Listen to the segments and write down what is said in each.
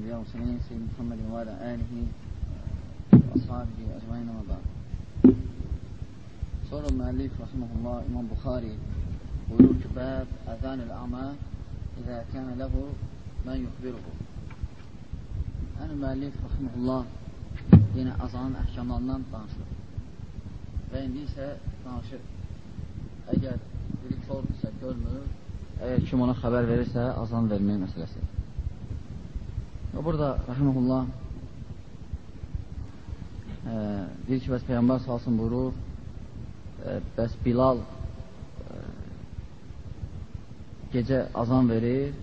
الأنبياء والمرسلين سيدنا محمد وعلى آله وأصحابه أجمعين وما بعد Sonra müəllif rahimehullah İmam Buxari buyurur ki, bəb əzanil ama izə kənə ləhu mən yuxbiruhu. Yəni müəllif rahimehullah yenə azanın əhkamlarından danışır. Və indi isə danışır. Əgər biri kördürsə, görmür, əgər kim ona xəbər verirsə, azan vermək məsələsi. Və burada rahimehullah e, deyir ki, bəs Peyğəmbər salsın buyurur, e, bəs Bilal e, gecə azan verir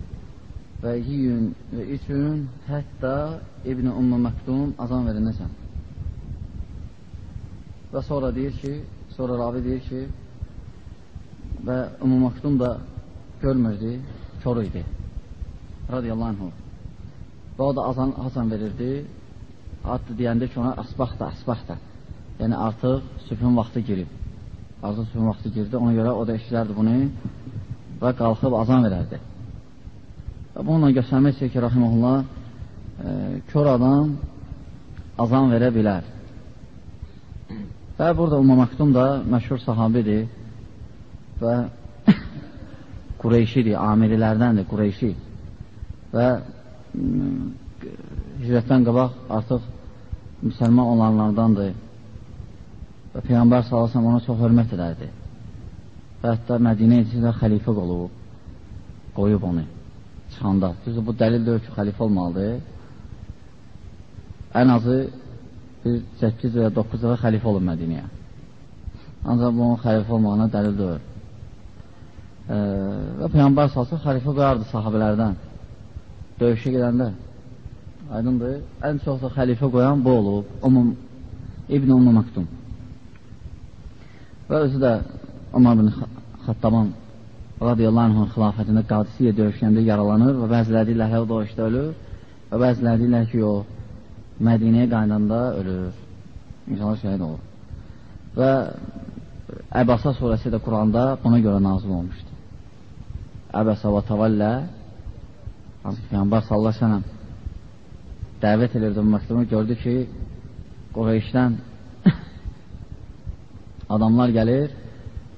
və yiyün və üçün hətta İbn-i Ümmü Məktum azan verindəsən. Və sonra deyir ki, sonra ravi deyir ki, və Ümmü Məktum da görmürdü, kör idi. Radiyallahu anhu. Və o da azan, azan verirdi. Hatta deyəndə ki, ona asbaxda, asbaxda. Yəni artıq sübhün vaxtı girib. Artıq sübhün vaxtı girdi. Ona görə o da eşilərdi bunu və qalxıb azan verərdi. Və bununla göstərmək istəyir ki, Rahimullah, e, kör adam azan verə bilər. Və burada Umma Maktum da məşhur sahabidir və Qureyşidir, amirilərdəndir, Qureyşi. Və hicrətdən qabaq artıq müsəlman olanlardandır və Peyğəmbər salasam ona çox hörmət edərdi və hətta Mədinə içində xəlifə olub, qoyub onu çıxanda. Düzdür, bu dəlil deyil ki, xəlifə olmalıdır. Ən azı bir 8 və 9 dəfə xəlifə olub Mədinəyə. Ancaq bunun xəlifə olmağına dəlil deyil. E, və Peyğəmbər salsa xəlifə qoyardı sahabələrdən döyüşə gedəndə aydındır, ən çox da xəlifə qoyan bu olub, Umum, İbn Ummu Maktum. Və özü də Umar bin Xattabın radiyallahu anhın xilafətində qadisiyə döyüşkəndə yaralanır və bəziləri ilə o döyüşdə ölür və bəziləri ilə ki, o Mədinəyə qaynanda ölür. İnşallah şəhid olur. Və Əbasa surəsi də Quranda buna görə nazil olmuşdur. Əbəsə və Hansı Peyğəmbər sallallahu əleyhi dəvət edirdi məktubu, gördü ki, Qureyşdən adamlar gəlir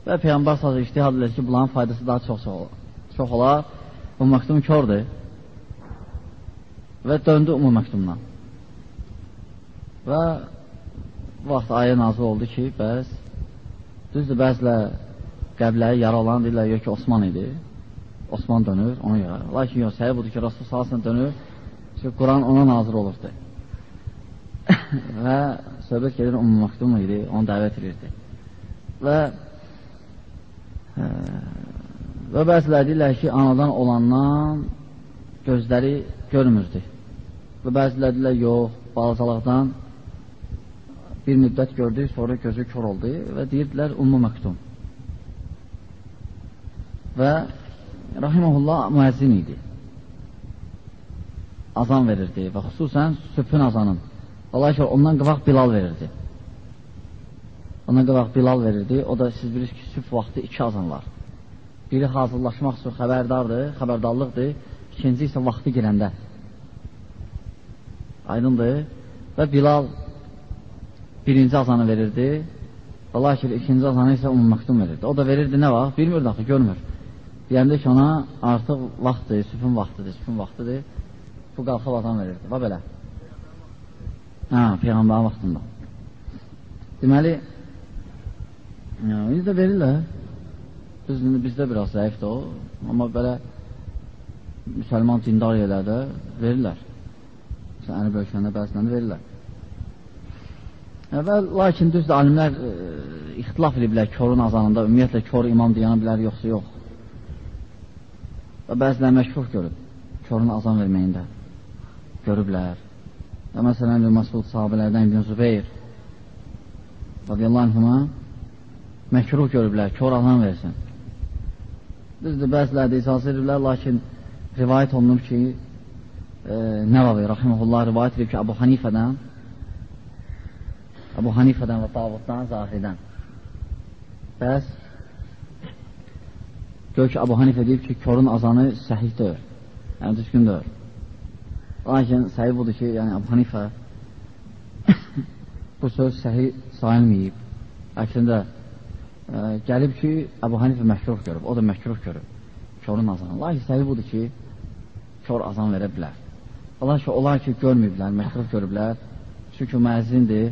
və Peyğəmbər sallallahu ictihad edir ki, bunların faydası daha çox çox, çox olar. Məktub kördür və döndü umum məktubdan. Və vaxt ayə nazil oldu ki, bəs düzdür, bəzilə qəbləyə yaralan deyirlər, yox ki, Osman idi. Osman dönür ona görə. Lakin yox, səhi budur ki, Rasul salsın dönür, çünki Quran ona nazır olurdu. və söhbət gedir Ümmü Maktum idi, onu dəvət edirdi. Və ə, və bəzilər deyirlər ki, anadan olandan gözləri görmürdü. Və bəzilər deyirlər, yox, balacalıqdan bir müddət gördü, sonra gözü kör oldu və deyirdilər Ümmü Maktum. Və rahiməhullah müəzzin idi. Azan verirdi və xüsusən sübhün azanın. Ki, ondan qıvaq Bilal verirdi. Ondan qıvaq Bilal verirdi. O da siz bilirsiniz ki, sübh vaxtı iki azan var. Biri hazırlaşmaq üçün xəbərdardır, xəbərdarlıqdır. İkinci isə vaxtı girəndə. Aydındır. Və Bilal birinci azanı verirdi. Allah ki, ikinci azanı isə umum məktum verirdi. O da verirdi nə vaxt? Bilmirdi axı, görmür. Deyəndə ki, ona artıq vaxtdır, sübün vaxtıdır, sübün vaxtıdır. Bu qalxıb adam verirdi. Va belə. Hə, Peyğəmbərin vaxtında. Deməli, biz də verirlər. Biz, bizdə biraz zəifdir o. Amma belə müsəlman dindar yerlərdə verirlər. Səni bölkəndə bəzilən verirlər. Və lakin düzdür, alimlər e, ixtilaf ediblər körün azanında, ümumiyyətlə kör imam deyənə bilər, yoxsa yox. Və bəziləri məşhur görüb, körün azan verməyində görüblər. Və məsələn, bir Masud sahabələrdən İbn Zübeyir radiyallahu anhuma məkruh görüblər, kör azan versin. Düzdür, bəziləri də icazə edirlər, lakin rivayət olunub ki, e, Nəvavi, rahiməhullah, rivayət edib ki, Abu Hanifədən Abu Hanifədən və Davuddan, Zahirdən. Bəs Gör ki, Abu Hanifə deyib ki, körün azanı səhih deyil, yəni düzgün deyil. Lakin səhi budur ki, yəni Əbu Hanifə bu söz səhi sayılmayıb. Əksində ə, gəlib ki, Əbu Hanifə məhkruh görüb, o da məhkruh görüb körün azanı. Lakin səhi budur ki, kör azan verə bilər. Ola ki, onlar ki, görməyiblər, məhkruh görüblər. Çünki müəzzindir,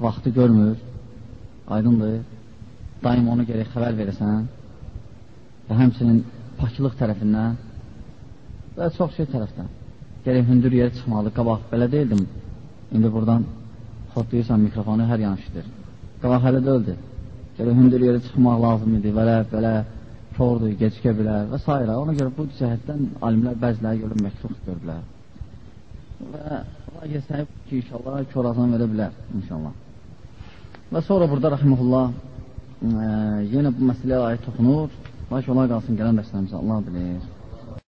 vaxtı görmür, aydındır. Daim onu gerək xəbər verəsən və həmsinin pakılıq tərəfindən və çox şey tərəfdən. Gerək hündür yerə çıxmalı, qabaq belə deyildim. İndi buradan xodlayırsan mikrofonu hər yanışdır. Qabaq hələ də öldü. Gerək hündür yerə çıxmaq lazım idi, belə, belə, kordur, gecikə bilər və s. Ona görə bu cəhətdən alimlər bəziləri görür məkruh görürlər. Və Allah gəlsəyib ki, inşallah korazan verə bilər, inşallah. Və sonra burada rəhməhullah e, yenə bu məsələyə aid toxunur. Lakin onlar qalsın gələn dərslərimizə Allah bilir.